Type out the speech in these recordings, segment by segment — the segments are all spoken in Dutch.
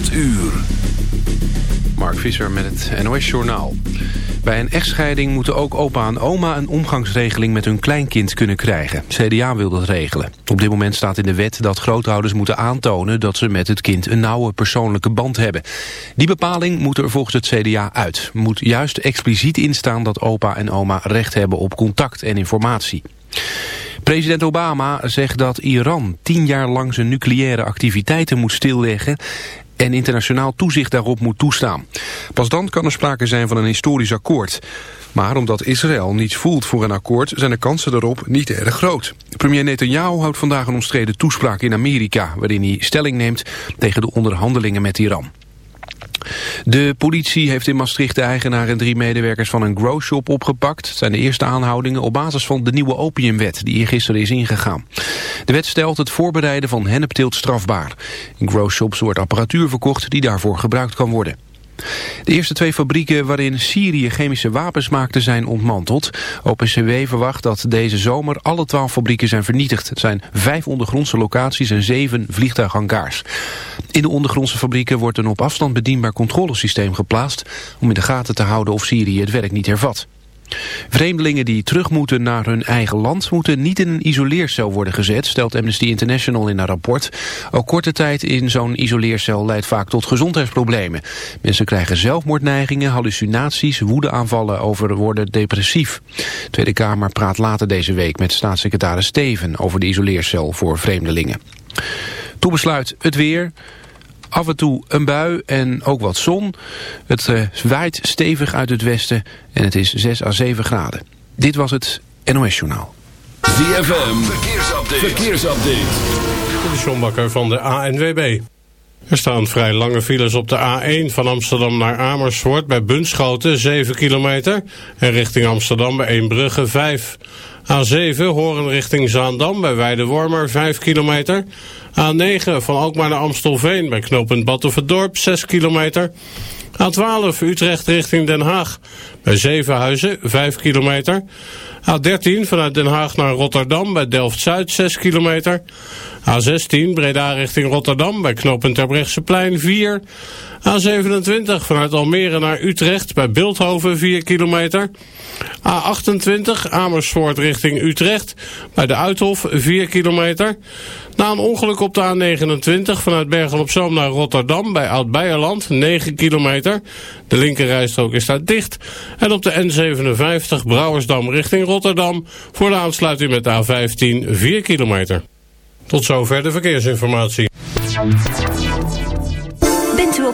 8 uur. Mark Visser met het NOS Journaal. Bij een echtscheiding moeten ook opa en oma een omgangsregeling met hun kleinkind kunnen krijgen. CDA wil dat regelen. Op dit moment staat in de wet dat grootouders moeten aantonen dat ze met het kind een nauwe persoonlijke band hebben. Die bepaling moet er volgens het CDA uit. Moet juist expliciet instaan dat opa en oma recht hebben op contact en informatie. President Obama zegt dat Iran tien jaar lang zijn nucleaire activiteiten moet stilleggen en internationaal toezicht daarop moet toestaan. Pas dan kan er sprake zijn van een historisch akkoord. Maar omdat Israël niets voelt voor een akkoord... zijn de kansen daarop niet erg groot. Premier Netanyahu houdt vandaag een omstreden toespraak in Amerika... waarin hij stelling neemt tegen de onderhandelingen met Iran. De politie heeft in Maastricht de eigenaar en drie medewerkers van een growshop opgepakt. Het zijn de eerste aanhoudingen op basis van de nieuwe opiumwet die gisteren is ingegaan. De wet stelt het voorbereiden van hennepteelt strafbaar. In growshops wordt apparatuur verkocht die daarvoor gebruikt kan worden. De eerste twee fabrieken waarin Syrië chemische wapens maakte zijn ontmanteld. OPCW verwacht dat deze zomer alle twaalf fabrieken zijn vernietigd. Het zijn vijf ondergrondse locaties en zeven vliegtuighangars. In de ondergrondse fabrieken wordt een op afstand bedienbaar controlesysteem geplaatst... om in de gaten te houden of Syrië het werk niet hervat. Vreemdelingen die terug moeten naar hun eigen land moeten niet in een isoleercel worden gezet, stelt Amnesty International in een rapport. Ook korte tijd in zo'n isoleercel leidt vaak tot gezondheidsproblemen. Mensen krijgen zelfmoordneigingen, hallucinaties, woedeaanvallen over worden depressief. De Tweede Kamer praat later deze week met staatssecretaris Steven over de isoleercel voor vreemdelingen. Toe besluit het weer. Af en toe een bui en ook wat zon. Het uh, waait stevig uit het westen en het is 6 à 7 graden. Dit was het NOS Journaal. ZFM, verkeersupdate. verkeersupdate. De Sjombakker van de ANWB. Er staan vrij lange files op de A1 van Amsterdam naar Amersfoort bij Bunschoten 7 kilometer en richting Amsterdam bij Eembrugge 5. A7 Horen richting Zaandam bij Weidewormer 5 kilometer. A9 van Alkmaar naar Amstelveen bij knooppunt Battenverdorp 6 kilometer. A12 Utrecht richting Den Haag bij Zevenhuizen 5 kilometer. A13 vanuit Den Haag naar Rotterdam bij Delft-Zuid 6 kilometer. A16 Breda richting Rotterdam bij knooppunt Terbrechtseplein 4. A27 vanuit Almere naar Utrecht bij Beeldhoven 4 kilometer. A28 Amersfoort richting Utrecht bij de Uithof 4 kilometer. Na een ongeluk op de A29 vanuit Bergen-op-Zoom naar Rotterdam bij Oud-Beierland 9 kilometer. De linkerrijstrook is daar dicht. En op de N57 Brouwersdam richting Rotterdam voor de aansluiting met de A15 4 kilometer. Tot zover de verkeersinformatie.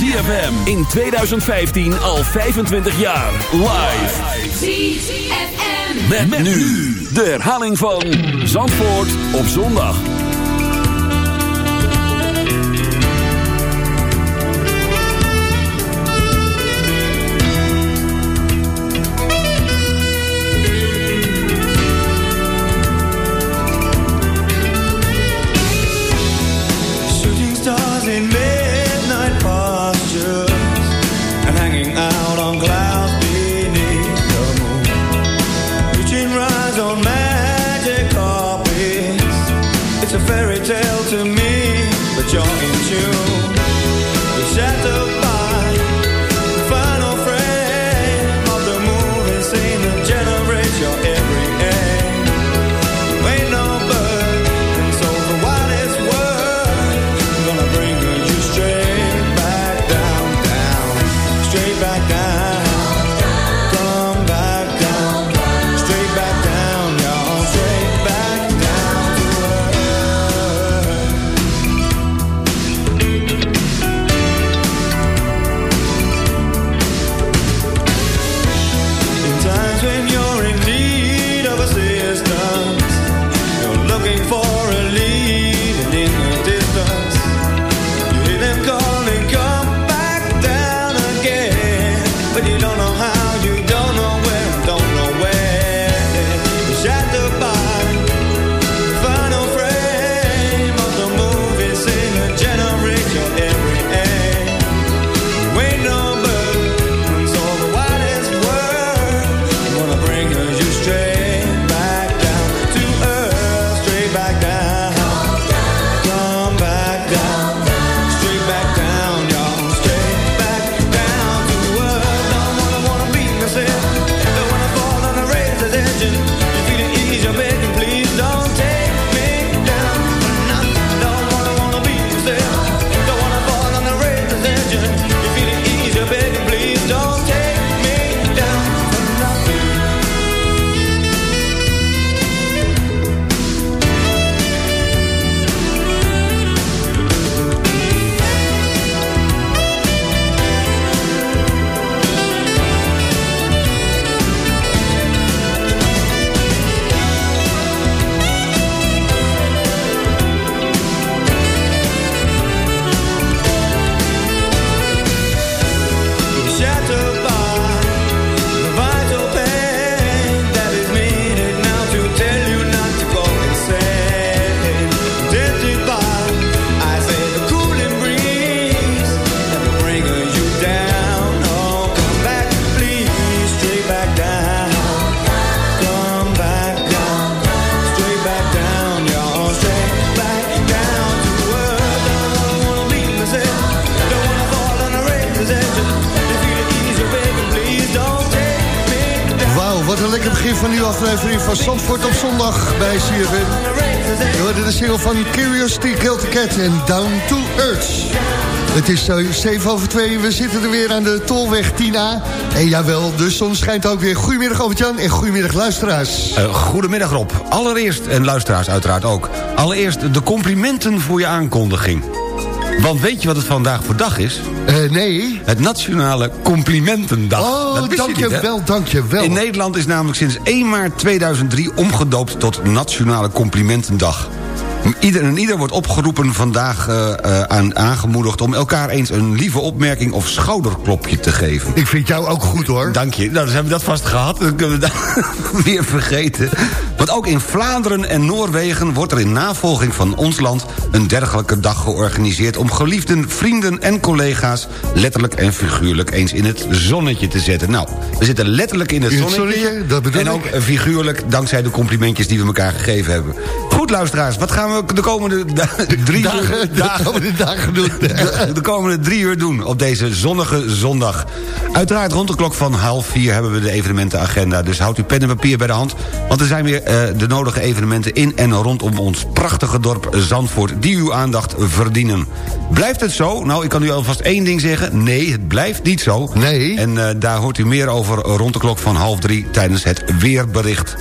ZFM in 2015 al 25 jaar. Live. ZFM. Met, met nu de herhaling van Zandvoort op zondag. Aflevering van Zandvoort op zondag bij CFM. Je hoorde de single van Curiosity the Cat en Down to Earth. Het is zo 7 over 2 we zitten er weer aan de Tolweg Tina. En jawel, de zon schijnt ook weer. Goedemiddag Albert-Jan en goedemiddag luisteraars. Eh, goedemiddag Rob. Allereerst, en luisteraars uiteraard ook... allereerst de complimenten voor je aankondiging. Want weet je wat het vandaag voor dag is? Eh, nee. Het Nationale Complimentendag. Oh, Dat je niet, dankjewel, dankjewel. In Nederland is namelijk sinds 1 maart 2003 omgedoopt tot Nationale Complimentendag. Ieder en ieder wordt opgeroepen vandaag eh, eh, aan, aangemoedigd... om elkaar eens een lieve opmerking of schouderklopje te geven. Ik vind jou ook goed hoor. Dank je. Nou, dus hebben we dat vast gehad. Dan kunnen we dat weer vergeten. Want ook in Vlaanderen en Noorwegen wordt er in navolging van ons land... een dergelijke dag georganiseerd om geliefden, vrienden en collega's... letterlijk en figuurlijk eens in het zonnetje te zetten. Nou, we zitten letterlijk in het In het zonnetje. zonnetje, dat bedoel en ook figuurlijk dankzij de complimentjes die we elkaar gegeven hebben. Goed, luisteraars, wat gaan we de komende drie Dagen, uur... de komende dagen doen. de, de komende drie uur doen op deze zonnige zondag. Uiteraard rond de klok van half vier hebben we de evenementenagenda. Dus houd uw pen en papier bij de hand. Want er zijn weer eh, de nodige evenementen in en rondom ons prachtige dorp Zandvoort... die uw aandacht verdienen. Blijft het zo? Nou, ik kan u alvast één ding zeggen. Nee, het blijft niet zo. Nee. En eh, daar hoort u meer over rond de klok van half drie... tijdens het weerbericht.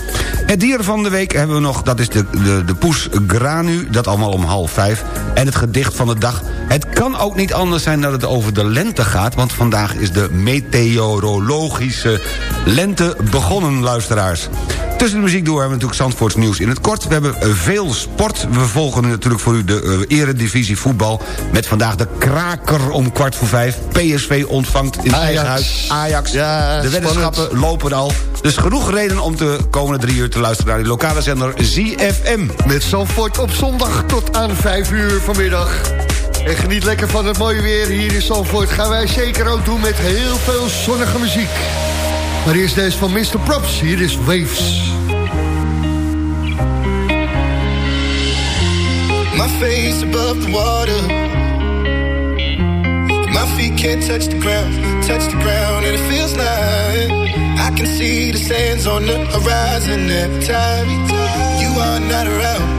Het dier van de week hebben we nog, dat is de, de, de poes Granu. Dat allemaal om half vijf. En het gedicht van de dag. Het kan ook niet anders zijn dat het over de lente gaat... want vandaag is de meteorologische lente begonnen, luisteraars. Tussen de muziek door hebben we natuurlijk Zandvoorts nieuws in het kort. We hebben eh, veel sport. We volgen natuurlijk voor u de uh, eredivisie voetbal... met vandaag de kraker om kwart voor vijf. PSV ontvangt in Ajax. eigen huis Ajax. Ja, de weddenschappen lopen al. Dus genoeg reden om de komende drie uur te luisteren... naar de lokale zender ZFM. Met Zandvoort op zondag tot aan 5 uur vanmiddag. En geniet lekker van het mooie weer hier in Zandvoort. Gaan wij zeker ook doen met heel veel zonnige muziek. Maar eerst deze van Mr. Props. Hier is Waves. My face above the water. My feet can't touch the ground, touch the ground, and it feels like I can see the sands on the horizon every time you are not around.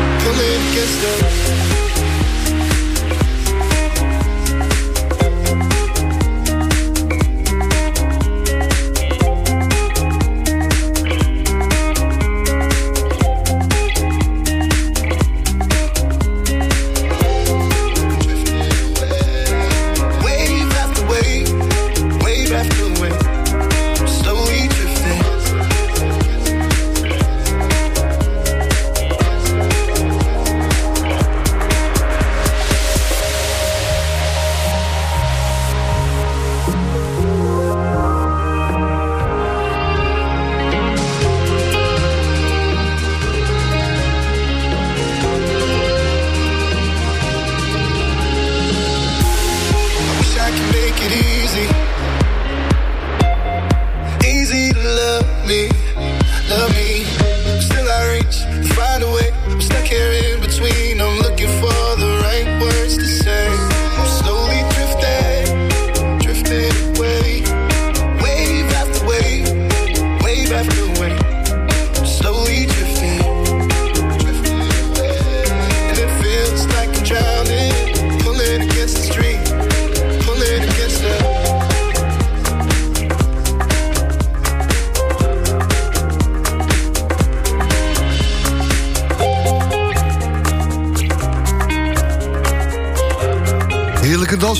pulling against the. Wave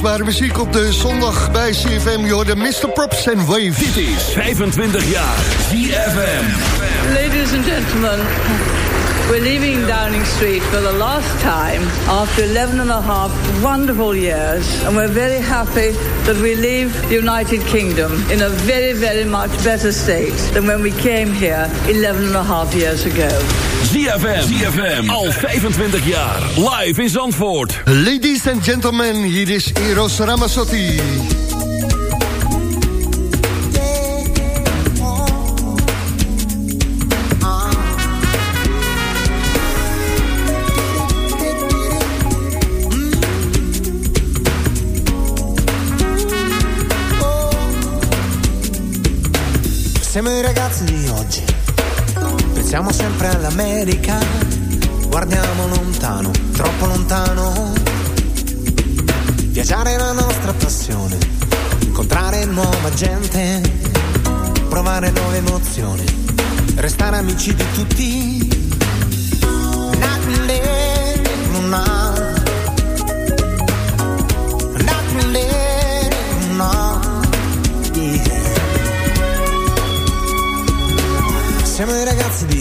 dansbare muziek op de zondag bij CFM. Je hoorde Mr. Props en Wave. Dit is 25 jaar ZFM. Ladies and gentlemen, we're leaving Downing Street for the last time after 11 and a half wonderful years. And we're very happy that we leave the United Kingdom in a very, very much better state than when we came here 11 and a half years ago. ZFM. ZFM. Al 25 jaar. Live in Zandvoort. Ladies and gentlemen, hier is Eros Ramazzotti. Siamo i ragazzi di oggi, pensiamo sempre all'America, guardiamo lontano, troppo lontano. Viaggiare è la nostra passione, incontrare nuova gente, provare nuove emozioni, restare amici di tutti. Siamo i ragazzi di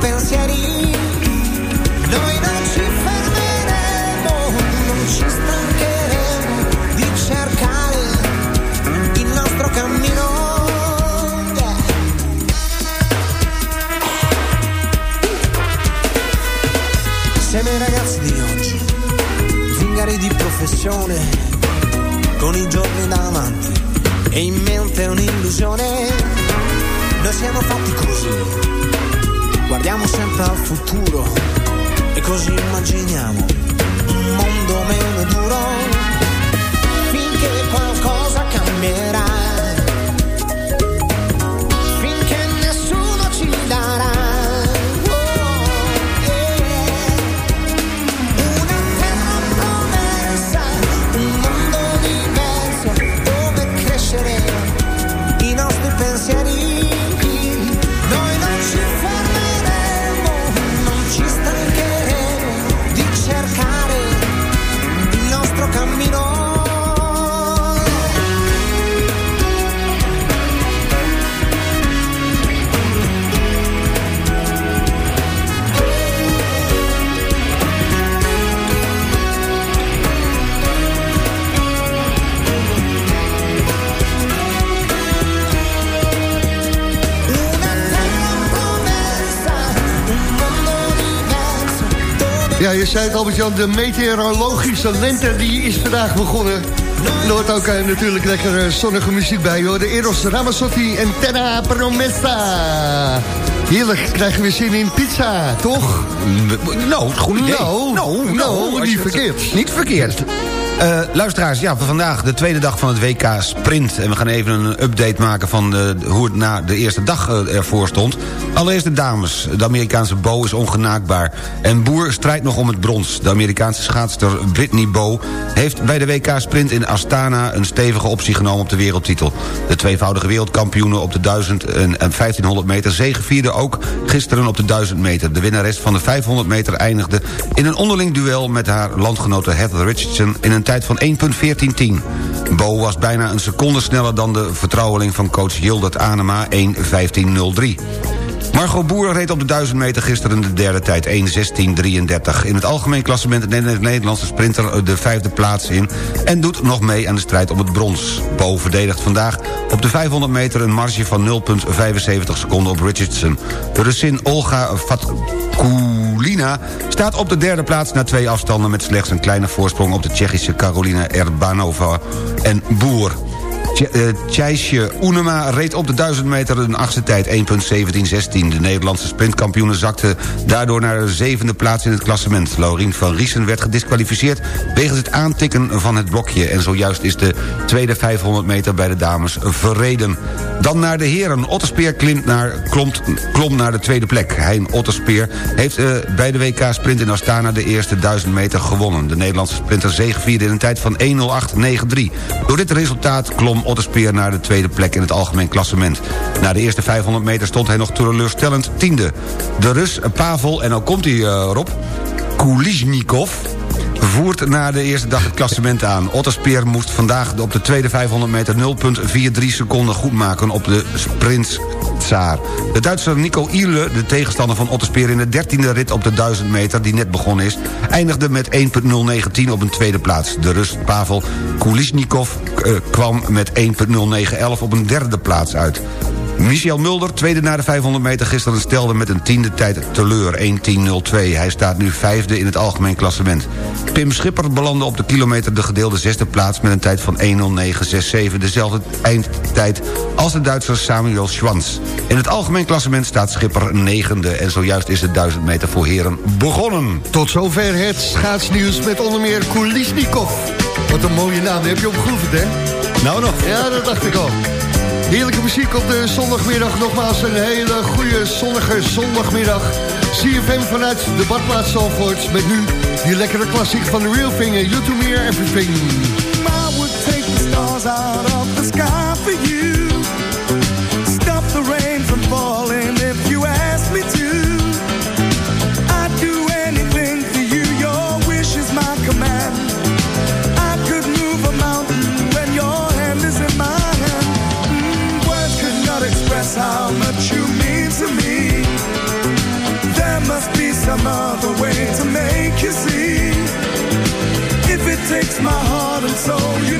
Pensieri. Noi non ci fermeremo, non ci stancheremo di cercare il nostro cammino. Siamo i ragazzi di oggi, zingari di professione, con i giorni davanti e in mente un'illusione. Noi siamo fatti così, guardiamo sempre al futuro e così immaginiamo un mondo meno duro finché qualcosa cambierà. Ja, je zei het Albert-Jan, de meteorologische lente die is vandaag begonnen. Er hoort ook eh, natuurlijk lekker eh, zonnige muziek bij, hoor. De Eros Ramazzotti en Terra Promessa. Heerlijk, krijgen we zin in pizza, toch? Nou, goed idee. Nou, nou, nou, als niet het verkeerd. Niet verkeerd. Eh, luisteraars, ja, vandaag de tweede dag van het WK Sprint. En we gaan even een update maken van hoe het na de eerste dag eh, ervoor stond. Allereerst de dames. De Amerikaanse Bo is ongenaakbaar. En Boer strijdt nog om het brons. De Amerikaanse schaatster Brittany Bo heeft bij de WK Sprint in Astana... een stevige optie genomen op de wereldtitel. De tweevoudige wereldkampioene op de 1000 en 1500 meter... zegevierde ook gisteren op de 1000 meter. De winnares van de 500 meter eindigde in een onderling duel... met haar landgenote Heather Richardson in een tijd van 1.14.10. Bo was bijna een seconde sneller dan de vertrouweling van coach Hildert Anema 1.15.03. Margot Boer reed op de 1000 meter gisteren de derde tijd 1.16.33. In het algemeen klassement de Nederlandse sprinter de vijfde plaats in... en doet nog mee aan de strijd om het brons. Bo verdedigt vandaag op de 500 meter een marge van 0,75 seconden op Richardson. De Russin Olga Vatkulina staat op de derde plaats... na twee afstanden met slechts een kleine voorsprong... op de Tsjechische Carolina Erbanova en Boer. Eh, Tjijsje Oenema reed op de 1000 meter een achtste tijd 1.17.16. De Nederlandse sprintkampioene zakte daardoor naar de zevende plaats in het klassement. Laurien van Riesen werd gedisqualificeerd wegens het aantikken van het blokje. En zojuist is de tweede 500 meter bij de dames verreden. Dan naar de heren. Otterspeer klimt naar, klom naar de tweede plek. Hein Otterspeer heeft eh, bij de WK Sprint in Astana de eerste 1000 meter gewonnen. De Nederlandse sprinter zegevierde in een tijd van 1.08.93. Door dit resultaat klom Otterspeer naar de tweede plek in het algemeen klassement. Na de eerste 500 meter stond hij nog teleurstellend tiende. De Rus Pavel, en al komt hij uh, Rob, Kulishnikov voert na de eerste dag het klassement aan. Otterspeer moest vandaag op de tweede 500 meter 0,43 seconden goedmaken op de sprint. De Duitser Nico Ihle, de tegenstander van Otterspeer... in de dertiende rit op de 1000 meter, die net begonnen is... eindigde met 1.019 op een tweede plaats. De Rus Pavel Kulisnikov eh, kwam met 1.0911 op een derde plaats uit. Michel Mulder, tweede na de 500 meter gisteren... stelde met een tiende tijd teleur, 1.10.02. Hij staat nu vijfde in het algemeen klassement. Pim Schipper belandde op de kilometer de gedeelde zesde plaats... met een tijd van 1.09.67, dezelfde eindtijd als de Duitser Samuel Schwanz. In het algemeen klassement staat Schipper negende... en zojuist is de 1000 meter voor heren begonnen. Tot zover het schaatsnieuws met onder meer Kulisnikov. Wat een mooie naam, die heb je opgeoefend, hè? Nou nog. Ja, dat dacht ik al. Heerlijke muziek op de zondagmiddag. Nogmaals een hele goede zonnige zondagmiddag. Zie CFM vanuit de badplaats Zalvoort. Met nu die lekkere klassiek van The Real Thing You To Me Everything. I would take the stars out of the sky for you. some other way to make you see. If it takes my heart and soul, you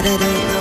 I don't know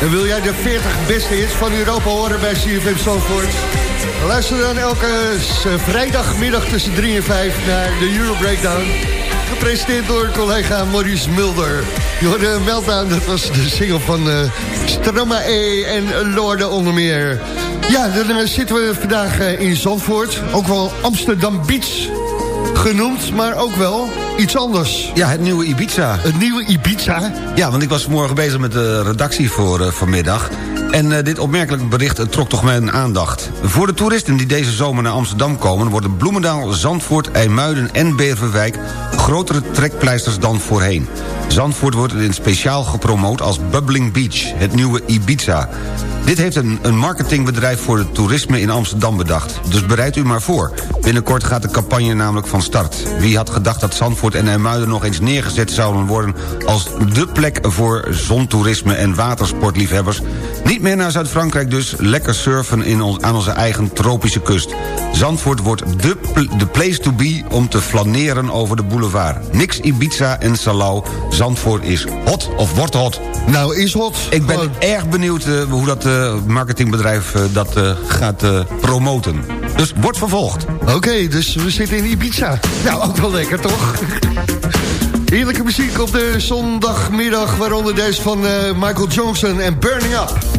En wil jij de 40 beste hits van Europa horen bij CFM Zandvoort? Luister dan elke vrijdagmiddag tussen 3 en 5 naar de Euro Breakdown. Gepresenteerd door collega Maurice Mulder. Je hoorde Meltdown, dat was de single van eh Strama E en Lorde onder meer. Ja, dan eh, zitten we vandaag eh, in Zandvoort. Ook wel Amsterdam Beach genoemd, maar ook wel iets anders. Ja, het nieuwe Ibiza. Het nieuwe Ibiza? Ja, want ik was vanmorgen bezig met de redactie voor eh, vanmiddag. En eh, dit opmerkelijk bericht trok toch mijn aandacht. Voor de toeristen die deze zomer naar Amsterdam komen... worden Bloemendaal, Zandvoort, IJmuiden en Beverwijk... grotere trekpleisters dan voorheen. Zandvoort wordt in speciaal gepromoot als Bubbling Beach, het nieuwe Ibiza. Dit heeft een, een marketingbedrijf voor het toerisme in Amsterdam bedacht. Dus bereid u maar voor. Binnenkort gaat de campagne namelijk van start. Wie had gedacht dat Zandvoort en IJmuiden nog eens neergezet zouden worden... als dé plek voor zontoerisme en watersportliefhebbers? Niet meer naar Zuid-Frankrijk dus, lekker surfen in ons, aan onze eigen tropische kust. Zandvoort wordt de, de place to be om te flaneren over de boulevard. Niks Ibiza en Salau, Zandvoort is hot of wordt hot. Nou, is hot. Ik ben erg benieuwd eh, hoe dat eh, marketingbedrijf eh, dat gaat promoten. Dus wordt vervolgd. Oké, dus we zitten in Ibiza. Nou, ook wel lekker, toch? Heerlijke muziek op de zondagmiddag, waaronder deze van Michael Johnson en Burning Up.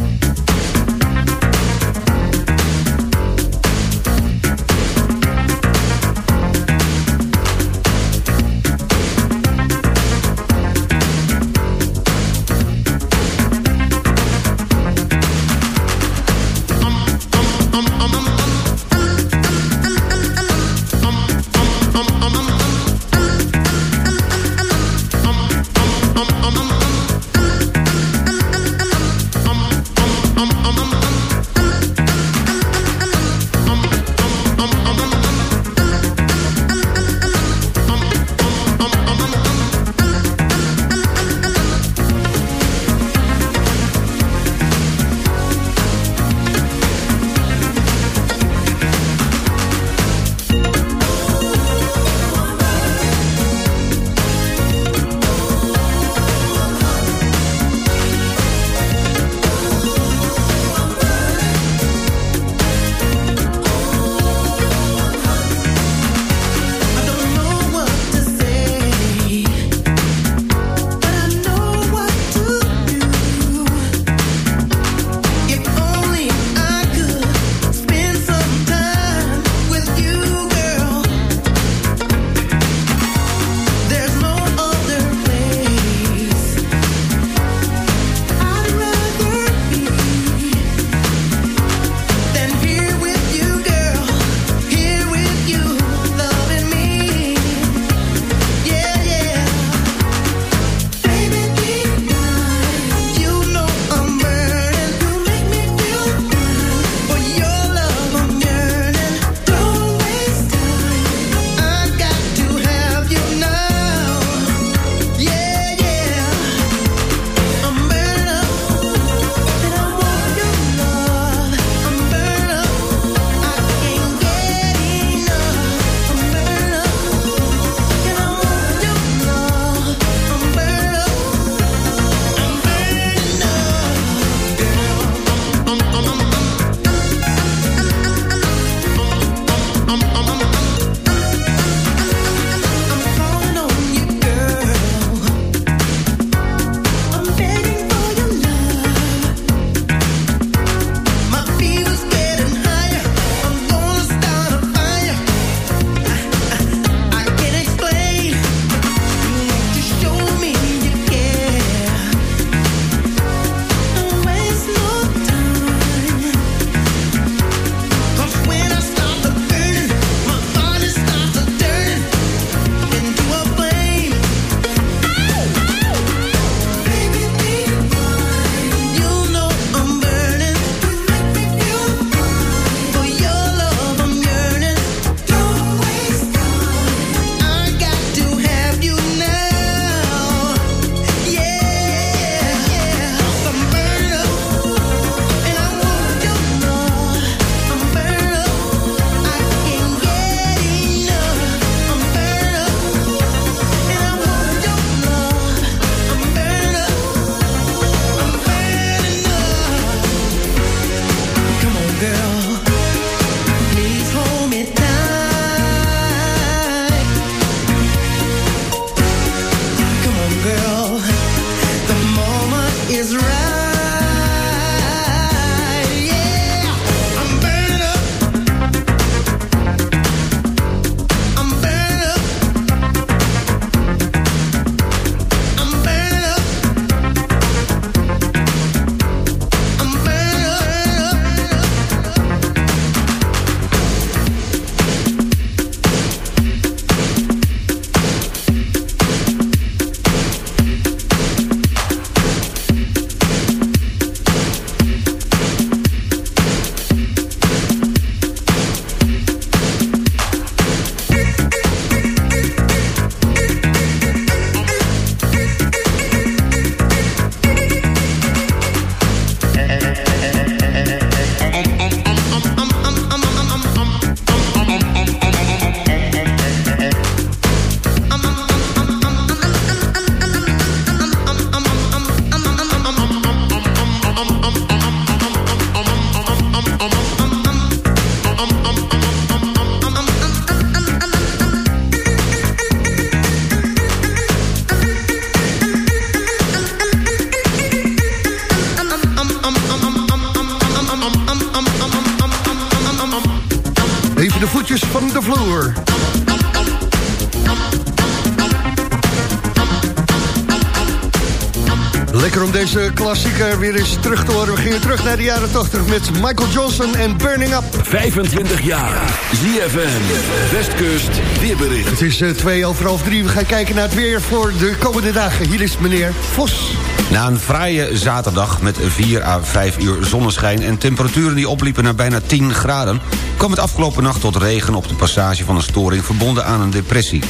Klassieker weer eens terug te horen. We gingen terug naar de jaren 80 met Michael Johnson en Burning Up. 25 jaar. ZFM. Westkust. Weerbericht. Het is uh, twee over half drie. We gaan kijken naar het weer voor de komende dagen. Hier is meneer Vos. Na een fraaie zaterdag met 4 à 5 uur zonneschijn... en temperaturen die opliepen naar bijna 10 graden... kwam het afgelopen nacht tot regen op de passage van een storing... verbonden aan een depressie.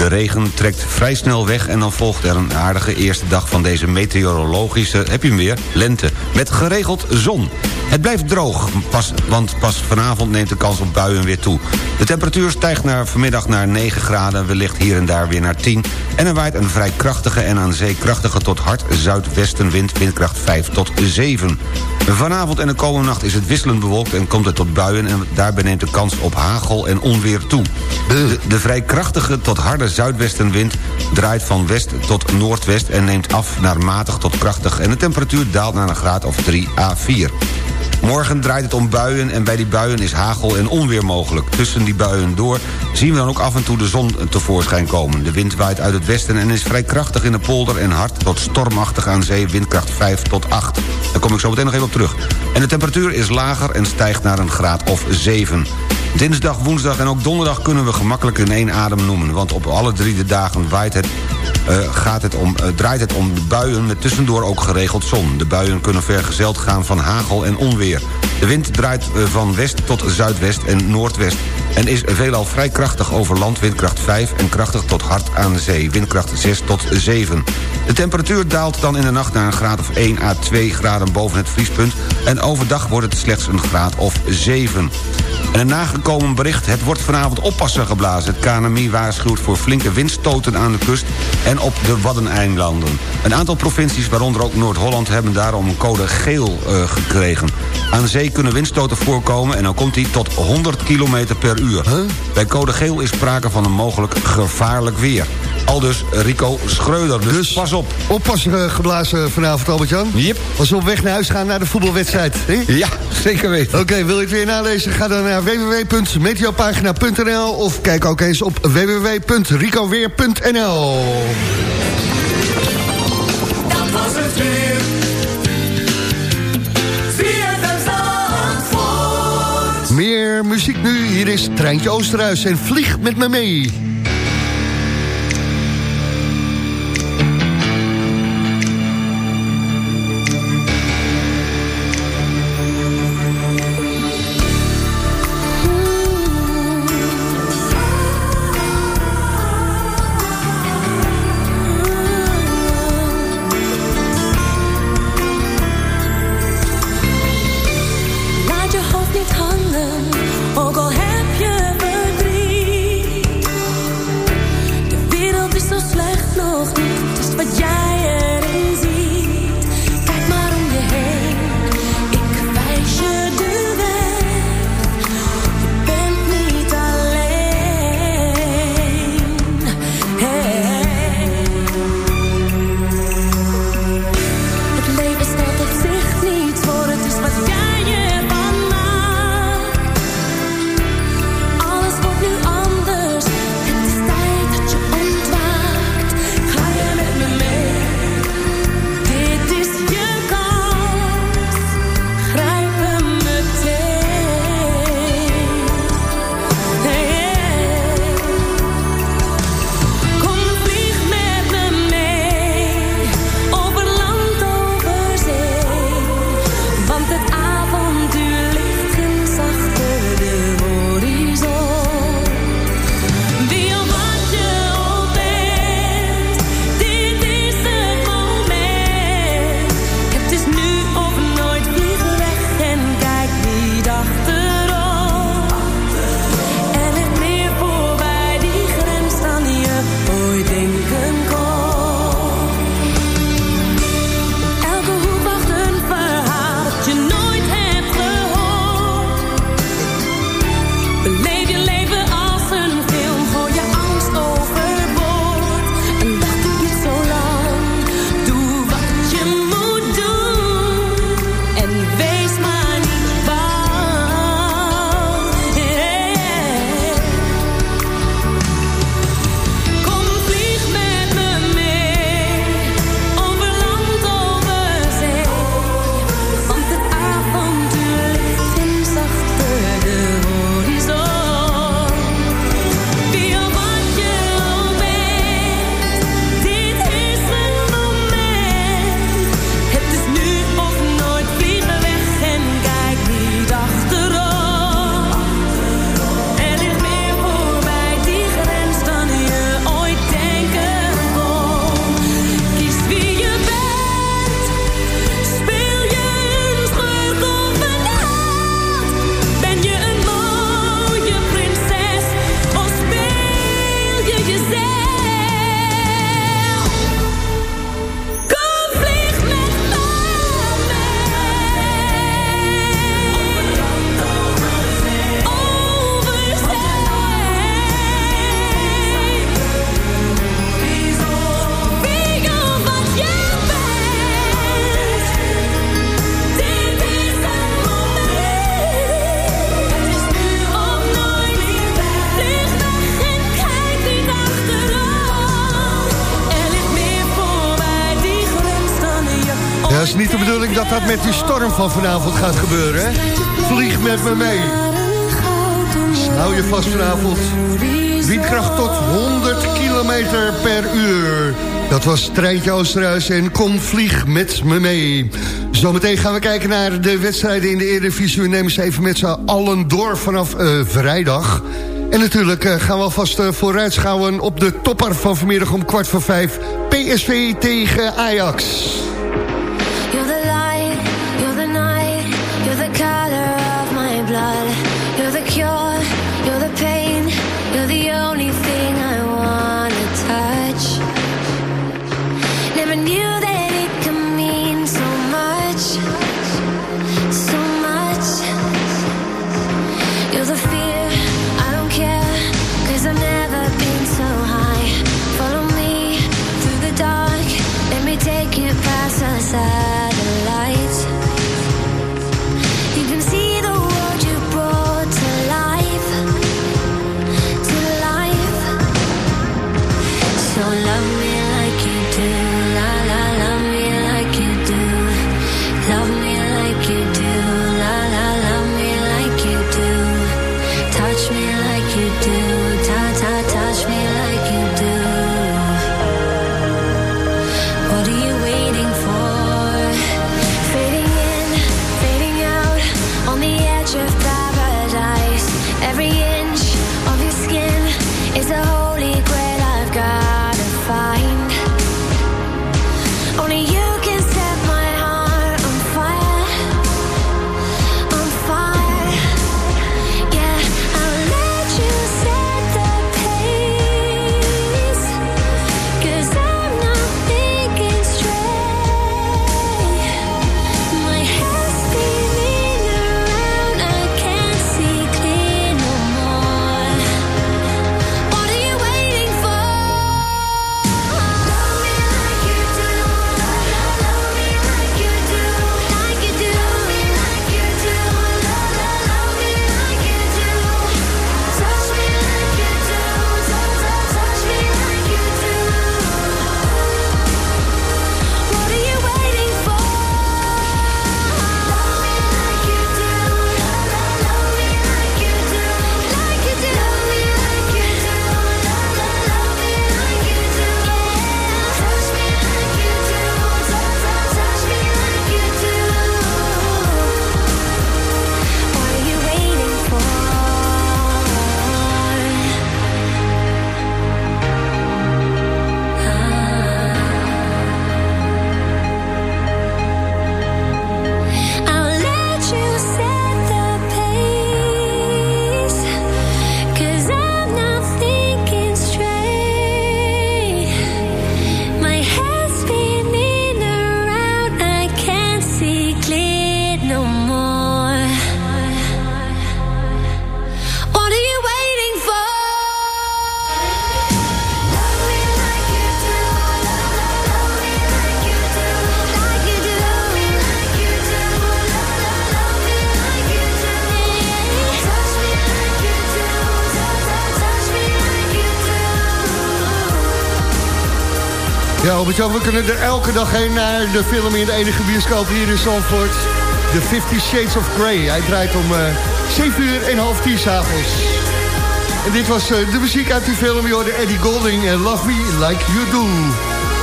De regen trekt vrij snel weg en dan volgt er een aardige eerste dag... van deze meteorologische, heb je hem weer, lente... met geregeld zon. Het blijft droog, pas, want pas vanavond neemt de kans op buien weer toe. De temperatuur stijgt naar, vanmiddag naar 9 graden, wellicht hier en daar weer naar 10... en er waait een vrij krachtige en aan zee krachtige tot hard zuidwestenwind... windkracht 5 tot 7. Vanavond en de komende nacht is het wisselend bewolkt en komt het tot buien... en daarbij neemt de kans op hagel en onweer toe. De, de vrij krachtige tot harde zuidwestenwind draait van west tot noordwest... en neemt af naar matig tot krachtig... en de temperatuur daalt naar een graad of 3 à 4. Morgen draait het om buien en bij die buien is hagel en onweer mogelijk. Tussen die buien door zien we dan ook af en toe de zon tevoorschijn komen. De wind waait uit het westen en is vrij krachtig in de polder... en hard tot stormachtig aan zee, windkracht 5 tot 8. Daar kom ik zo meteen nog even op terug. En de temperatuur is lager en stijgt naar een graad of 7. Dinsdag, woensdag en ook donderdag kunnen we gemakkelijk in één adem noemen... want op alle drie de dagen waait het uh, gaat het om, uh, draait het om buien met tussendoor ook geregeld zon. De buien kunnen vergezeld gaan van hagel en onweer. De wind draait uh, van west tot zuidwest en noordwest... en is veelal vrij krachtig over land, windkracht 5... en krachtig tot hard aan de zee, windkracht 6 tot 7. De temperatuur daalt dan in de nacht naar een graad of 1 à 2 graden boven het vriespunt... en overdag wordt het slechts een graad of 7. En een nagekomen bericht, het wordt vanavond oppassen geblazen. Het KNMI waarschuwt voor flinke windstoten aan de kust en op de Waddeneilanden. Een aantal provincies, waaronder ook Noord-Holland... hebben daarom een code geel uh, gekregen. Aan zee kunnen windstoten voorkomen en dan komt die tot 100 km per uur. Huh? Bij code geel is sprake van een mogelijk gevaarlijk weer. Aldus Rico Schreuder, dus, dus pas op. Oppassen geblazen vanavond, Albert-Jan. Yep. Als we op weg naar huis gaan naar de voetbalwedstrijd. He? Ja, zeker weten. Oké, okay, wil je het weer nalezen? Ga dan naar www.meteopagina.nl of kijk ook eens op www.ricoweer.nl Dat was het weer. Meer muziek nu. Hier is Treintje Oosterhuis en Vlieg met me mee. Met die storm van vanavond gaat gebeuren? Vlieg met me mee. Dus hou je vast vanavond. Windkracht tot 100 kilometer per uur. Dat was Treintje Oosterhuis en kom vlieg met me mee. Zometeen gaan we kijken naar de wedstrijden in de Eredivisie. We nemen ze even met z'n allen door vanaf uh, vrijdag. En natuurlijk uh, gaan we alvast uh, vooruitschouwen op de topper van vanmiddag om kwart voor vijf. PSV tegen Ajax. We kunnen er elke dag heen naar de film in de enige bioscoop hier in Zandvoort. The Fifty Shades of Grey. Hij draait om eh 7 uur en half 10 s'avonds. En dit was eh, de muziek uit die film. Je hoorde Eddie Golding en Love Me Like You Do.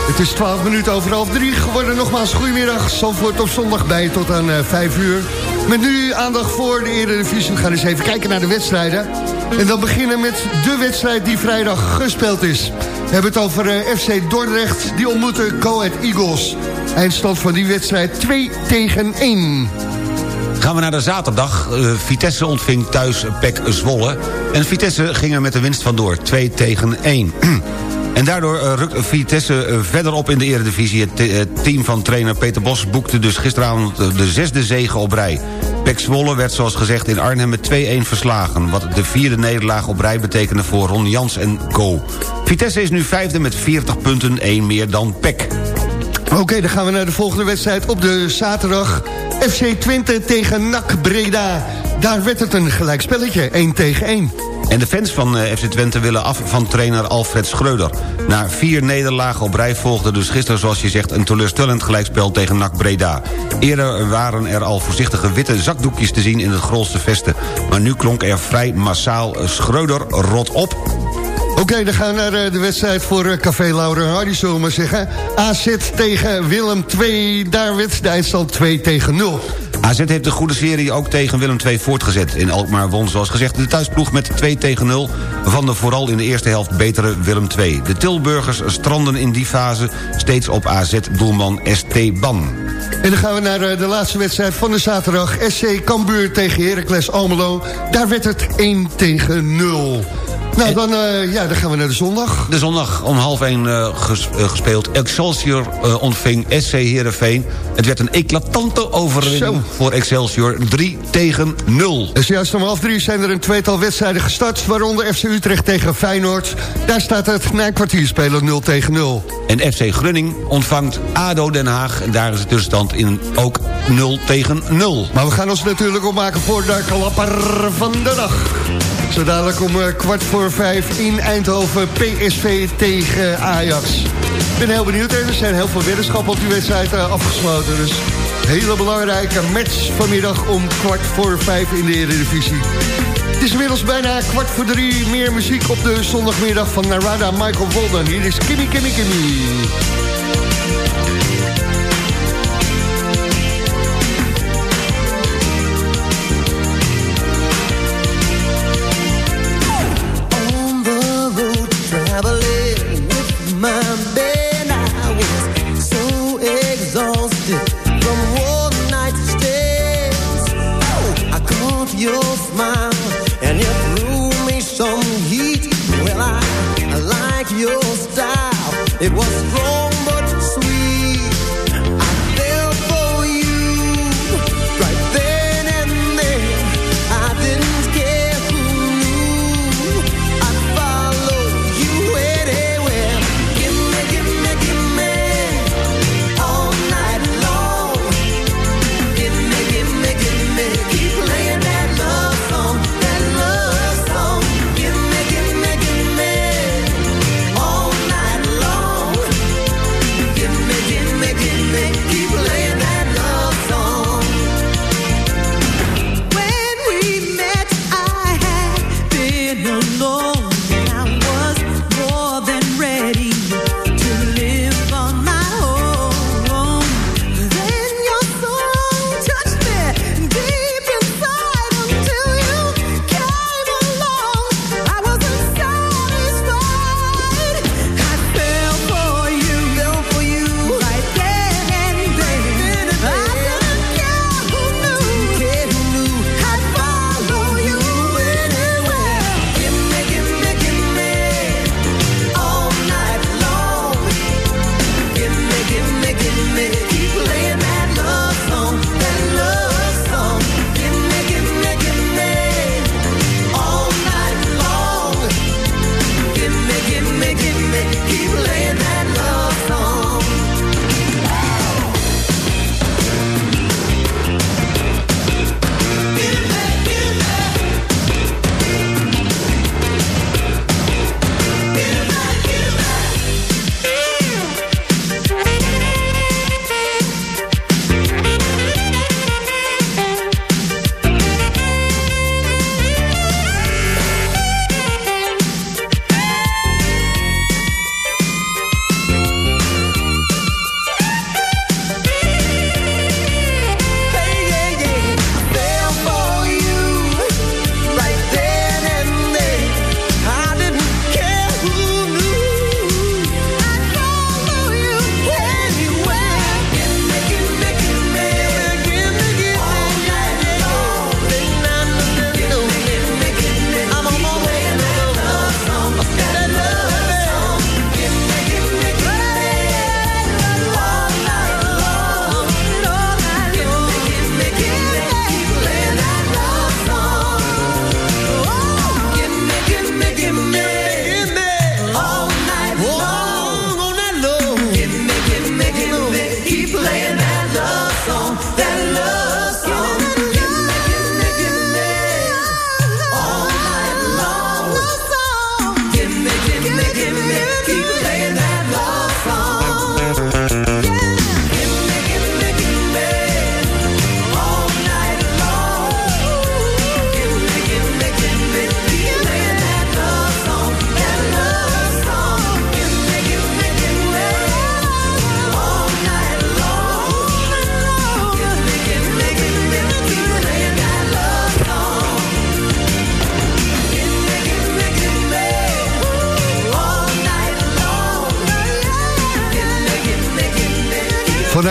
Het is 12 minuten over half 3 geworden. Nogmaals, goedemiddag. Zandvoort op zondag bij tot aan eh 5 uur. Met nu aandacht voor de Eredivisie. We gaan eens even kijken naar de wedstrijden. En dan beginnen met de wedstrijd die vrijdag gespeeld is. We hebben het over eh, FC Dordrecht. Die ontmoeten Ahead Eagles. Eindstand van die wedstrijd 2 tegen 1. Gaan we naar de zaterdag. Eh, Vitesse ontving thuis PEC Zwolle. En Vitesse ging er met de winst vandoor. 2 tegen 1. En daardoor eh, rukt Vitesse verder op in de eredivisie. Het te- het team van trainer Peter Bos boekte dus gisteravond de zesde zege op rij. PEC Zwolle werd zoals gezegd in Arnhem met 2-1 verslagen... wat de vierde nederlaag op rij betekende voor Ron Jans en Co. Vitesse is nu vijfde met 40 punten, 1 meer dan PEC. Oké, dan gaan we naar de volgende wedstrijd op de zaterdag. FC Twente tegen NAC Breda. Daar werd het een gelijkspelletje, 1 tegen 1. En de fans van eh, FC Twente willen af van trainer Alfred Schreuder. Na vier nederlagen op rij volgde dus gisteren, zoals je zegt... een teleurstellend gelijkspel tegen NAC Breda. Eerder waren er al voorzichtige witte zakdoekjes te zien in het Grolse vesten. Maar nu klonk er vrij massaal Schreuder rot op Oké, dan gaan we naar eh, de wedstrijd voor eh, Café Laura Hardy, zullen zeggen. AZ tegen Willem 2, daar werd de eindstand 2 tegen 0. AZ heeft de goede serie ook tegen Willem II voortgezet. In Alkmaar won zoals gezegd de thuisploeg met 2 tegen 0... van de vooral in de eerste helft betere Willem II. De Tilburgers stranden in die fase steeds op AZ-doelman Esteban. En dan gaan we naar eh, de laatste wedstrijd van de zaterdag. SC Cambuur tegen Heracles Almelo. Daar werd het 1 tegen 0. Nou, dan, uh, ja, dan gaan we naar de zondag. De zondag om half 1 uh, ges, uh, gespeeld. Excelsior ontving SC Heerenveen. Het werd een eclatante overwinning voor Excelsior. 3 tegen 0. Dus juist om half 3 zijn er een tweetal wedstrijden gestart... waaronder FC Utrecht tegen Feyenoord. Daar staat het na een kwartier spelen 0 tegen 0. En FC Grunning ontvangt ADO Den Haag. En daar is de tussenstand in ook 0 tegen 0. Maar we gaan ons natuurlijk opmaken voor de klapper van de dag. Zo dadelijk om kwart voor vijf in Eindhoven PSV tegen Ajax. Ik ben heel benieuwd. Er zijn heel veel weddenschappen op die wedstrijd afgesloten. Dus hele belangrijke match vanmiddag om kwart voor vijf in de Eredivisie. Het is inmiddels bijna kwart voor drie. Meer muziek op de zondagmiddag van Narada Michael Walden. Hier is Kimmy Kimmy Kimmy.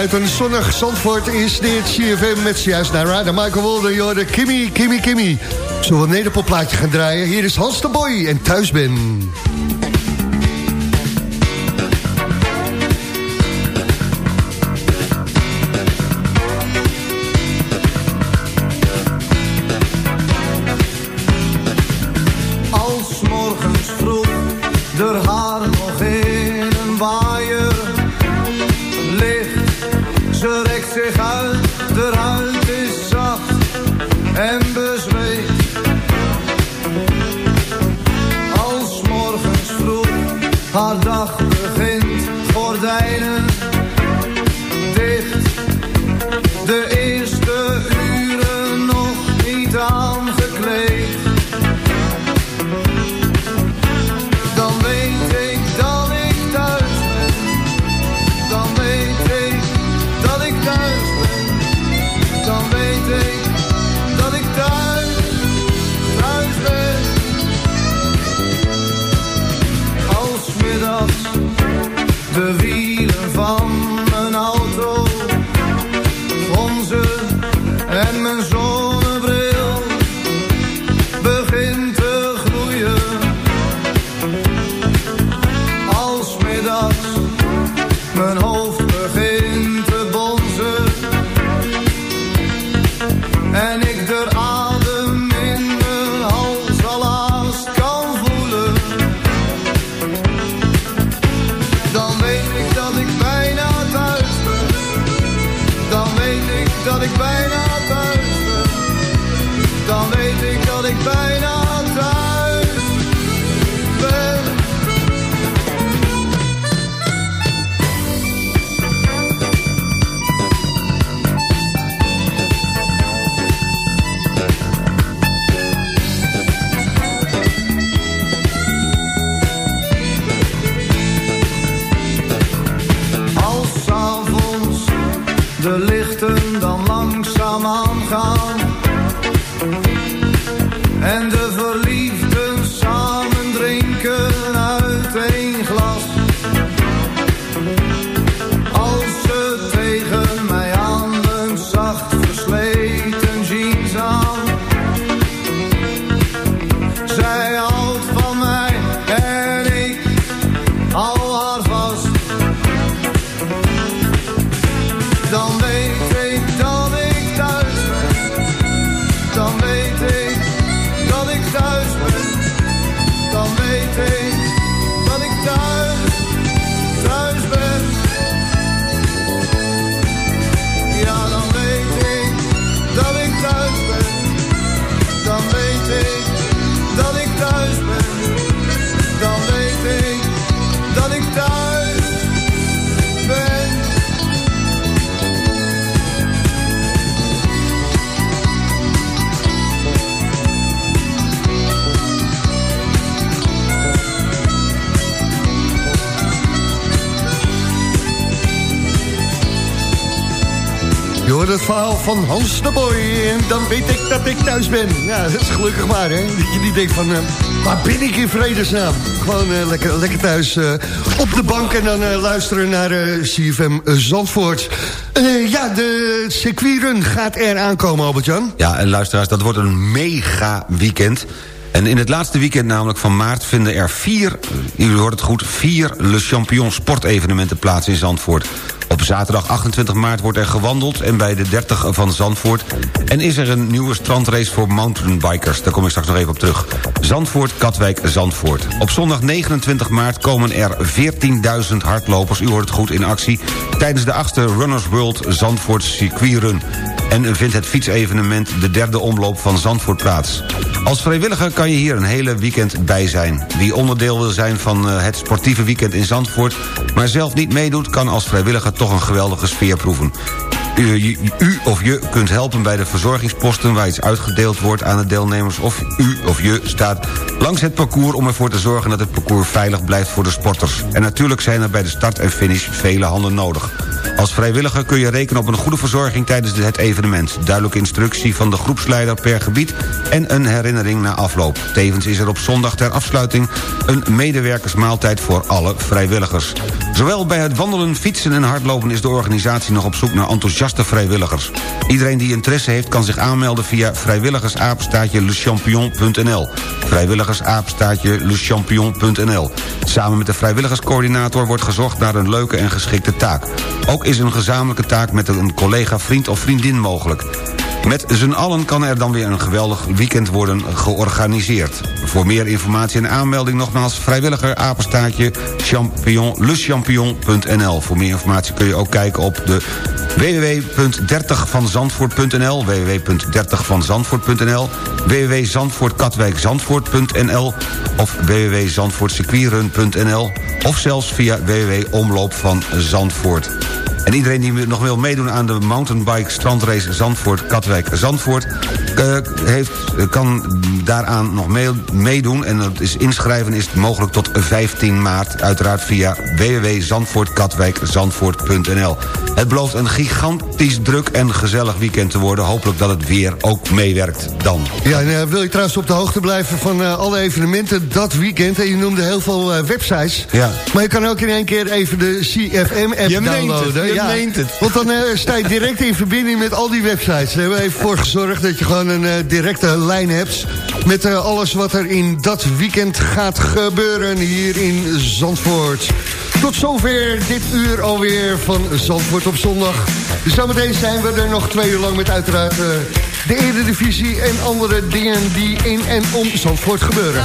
Vanuit een zonnig Zandvoort is dit CFM met juist naar Radar Michael Wolder. Joh, de Kimmy, Kimmy, Kimmy. Zullen we een nederpopplaatje gaan draaien? Hier is Hans de Boy en thuis ben. Dan verhaal van Hans de Boy. En dan weet ik dat ik thuis ben. Ja, dat is gelukkig maar, hè. Dat je niet denkt van, eh, waar ben ik in vredesnaam? Gewoon eh, lekker, lekker thuis eh, op de bank en dan luisteren naar CFM Zandvoort. Ja, de circuitrun gaat er aankomen, Albert-Jan. Ja, en luisteraars, dat wordt een mega weekend. En in het laatste weekend namelijk van maart vinden er vier, u hoort het goed... vier Le Champion sportevenementen plaats in Zandvoort. Op zaterdag 28 maart wordt er gewandeld en bij de 30 van Zandvoort... en is er een nieuwe strandrace voor mountainbikers. Daar kom ik straks nog even op terug. Zandvoort, Katwijk, Zandvoort. Op zondag 29 maart komen er 14.000 hardlopers, u hoort het goed, in actie... tijdens de 8e Runners World Zandvoort Circuitrun en vindt het fietsevenement de derde omloop van Zandvoort plaats. Als vrijwilliger kan je hier een hele weekend bij zijn. Wie onderdeel wil zijn van eh, het sportieve weekend in Zandvoort... maar zelf niet meedoet, kan als vrijwilliger toch een geweldige sfeer proeven. U, u- u of je kunt helpen bij de verzorgingsposten... waar iets uitgedeeld wordt aan de deelnemers... of u of je staat langs het parcours om ervoor te zorgen... dat het parcours veilig blijft voor de sporters. En natuurlijk zijn er bij de start en finish vele handen nodig. Als vrijwilliger kun je rekenen op een goede verzorging tijdens het evenement. Duidelijke instructie van de groepsleider per gebied en een herinnering na afloop. Tevens is er op zondag ter afsluiting een medewerkersmaaltijd voor alle vrijwilligers. Zowel bij het wandelen, fietsen en hardlopen is de organisatie nog op zoek naar enthousiaste vrijwilligers. Iedereen die interesse heeft kan zich aanmelden via vrijwilligersapenstaatje lechampion.nl vrijwilligersapenstaatje lechampion.nl Samen met de vrijwilligerscoördinator wordt gezocht naar een leuke en geschikte taak. Ook is een gezamenlijke taak met een collega, vriend of vriendin mogelijk. Met z'n allen kan er dan weer een geweldig weekend worden georganiseerd. Voor meer informatie en aanmelding nogmaals vrijwilliger apenstaartje champion, lechampion.nl. Voor meer informatie kun je ook kijken op de www.30vanzandvoort.nl www.30vanzandvoort.nl www.zandvoortkatwijkzandvoort.nl of www.zandvoortcircuitrun.nl of zelfs via www.omloop van Zandvoort. En iedereen die nog wil meedoen aan de mountainbike strandrace Zandvoort, Katwijk, Zandvoort... Uh, heeft, kan daaraan nog mee, meedoen. En dat is inschrijven is mogelijk tot 15 maart. Uiteraard via www.zandvoortkatwijkzandvoort.nl Het belooft een gigantisch druk en gezellig weekend te worden. Hopelijk dat het weer ook meewerkt dan. Ja, en uh, wil je trouwens op de hoogte blijven van uh, alle evenementen dat weekend... en je noemde heel veel websites... Ja. maar je kan ook in één keer even de CFM-app downloaden. Ja, meent het. Want dan uh, sta je direct in verbinding met al die websites. Daar hebben we even voor gezorgd dat je gewoon een uh, directe lijn hebt... met uh, alles wat er in dat weekend gaat gebeuren hier in Zandvoort. Tot zover dit uur alweer van Zandvoort op zondag. Zometeen zijn we er nog twee uur lang met uiteraard de Eredivisie... en andere dingen die in en om Zandvoort gebeuren.